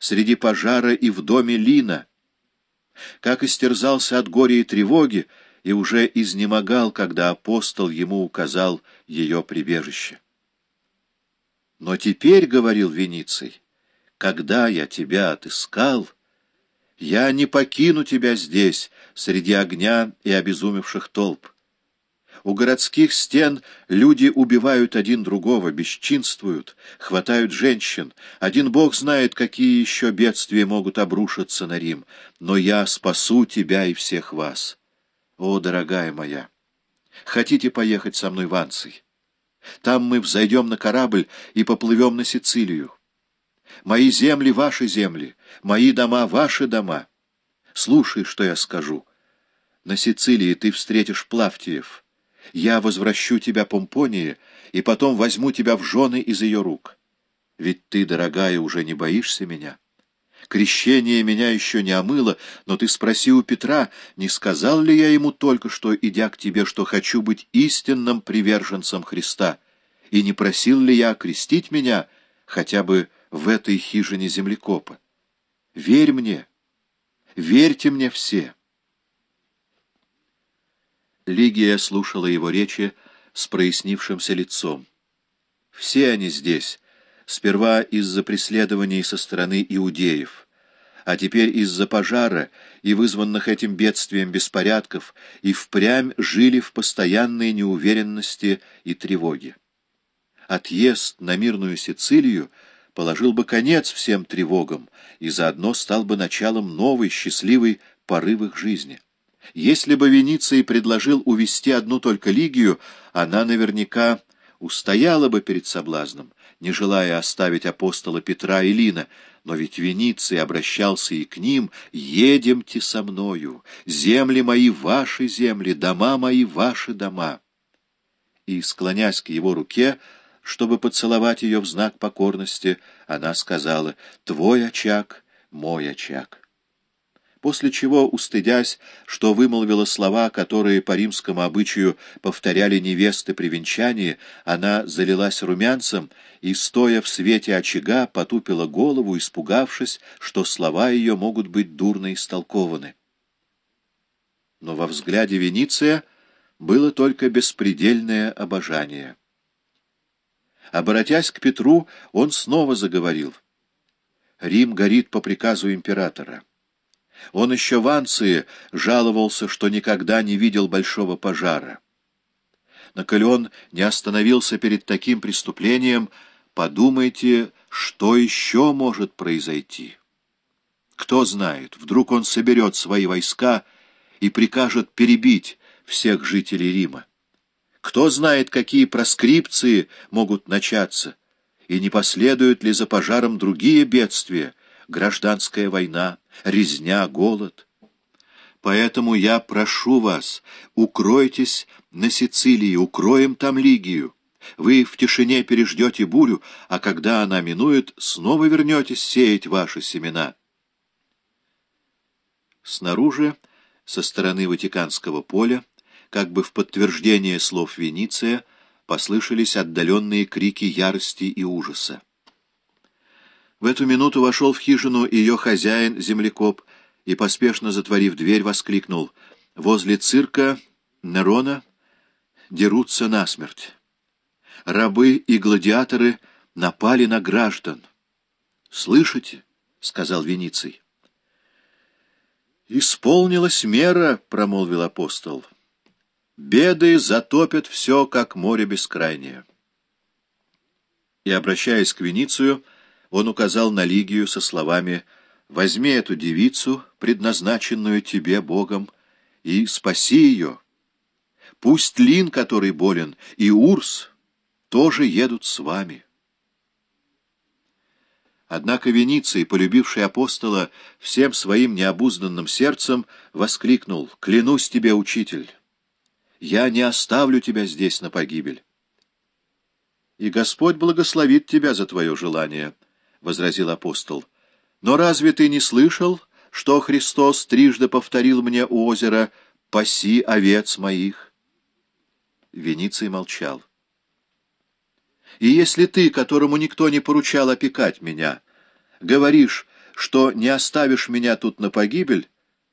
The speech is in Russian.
среди пожара и в доме Лина, как истерзался от горя и тревоги, и уже изнемогал, когда апостол ему указал ее прибежище. «Но теперь, — говорил Вениций, — когда я тебя отыскал, я не покину тебя здесь, среди огня и обезумевших толп. У городских стен люди убивают один другого, бесчинствуют, хватают женщин. Один бог знает, какие еще бедствия могут обрушиться на Рим. Но я спасу тебя и всех вас. О, дорогая моя, хотите поехать со мной в Анций? Там мы взойдем на корабль и поплывем на Сицилию. Мои земли — ваши земли, мои дома — ваши дома. Слушай, что я скажу. На Сицилии ты встретишь Плавтиев. Я возвращу тебя Помпонии, и потом возьму тебя в жены из ее рук. Ведь ты, дорогая, уже не боишься меня. Крещение меня еще не омыло, но ты спроси у Петра, не сказал ли я ему только что, идя к тебе, что хочу быть истинным приверженцем Христа, и не просил ли я окрестить меня хотя бы в этой хижине землекопа? Верь мне, верьте мне все». Лигия слушала его речи с прояснившимся лицом. Все они здесь, сперва из-за преследований со стороны иудеев, а теперь из-за пожара и вызванных этим бедствием беспорядков, и впрямь жили в постоянной неуверенности и тревоге. Отъезд на мирную Сицилию положил бы конец всем тревогам и заодно стал бы началом новой счастливой поры в их жизни. Если бы Вениций предложил увести одну только Лигию, она наверняка устояла бы перед соблазном, не желая оставить апостола Петра и Лина, но ведь Вениций обращался и к ним «Едемте со мною, земли мои ваши земли, дома мои ваши дома». И, склонясь к его руке, чтобы поцеловать ее в знак покорности, она сказала «Твой очаг, мой очаг» после чего, устыдясь, что вымолвила слова, которые по римскому обычаю повторяли невесты при венчании, она залилась румянцем и, стоя в свете очага, потупила голову, испугавшись, что слова ее могут быть дурно истолкованы. Но во взгляде Вениция было только беспредельное обожание. Обратясь к Петру, он снова заговорил. «Рим горит по приказу императора». Он еще в Анции жаловался, что никогда не видел большого пожара. Наполеон не остановился перед таким преступлением, подумайте, что еще может произойти. Кто знает, вдруг он соберет свои войска и прикажет перебить всех жителей Рима. Кто знает, какие проскрипции могут начаться, и не последуют ли за пожаром другие бедствия, гражданская война, резня, голод. Поэтому я прошу вас, укройтесь на Сицилии, укроем там Лигию. Вы в тишине переждете бурю, а когда она минует, снова вернетесь сеять ваши семена. Снаружи, со стороны Ватиканского поля, как бы в подтверждение слов Вениция, послышались отдаленные крики ярости и ужаса. В эту минуту вошел в хижину ее хозяин, землекоп, и, поспешно затворив дверь, воскликнул. Возле цирка Нерона дерутся насмерть. Рабы и гладиаторы напали на граждан. «Слышите?» — сказал Вениций. «Исполнилась мера», — промолвил апостол. «Беды затопят все, как море бескрайнее». И, обращаясь к Веницию, — он указал на Лигию со словами «Возьми эту девицу, предназначенную тебе Богом, и спаси ее. Пусть Лин, который болен, и Урс тоже едут с вами». Однако Вениций, полюбивший апостола всем своим необузданным сердцем, воскликнул «Клянусь тебе, учитель, я не оставлю тебя здесь на погибель». «И Господь благословит тебя за твое желание», — возразил апостол. «Но разве ты не слышал, что Христос трижды повторил мне у озера «Паси овец моих»?» Вениций молчал. «И если ты, которому никто не поручал опекать меня, говоришь, что не оставишь меня тут на погибель,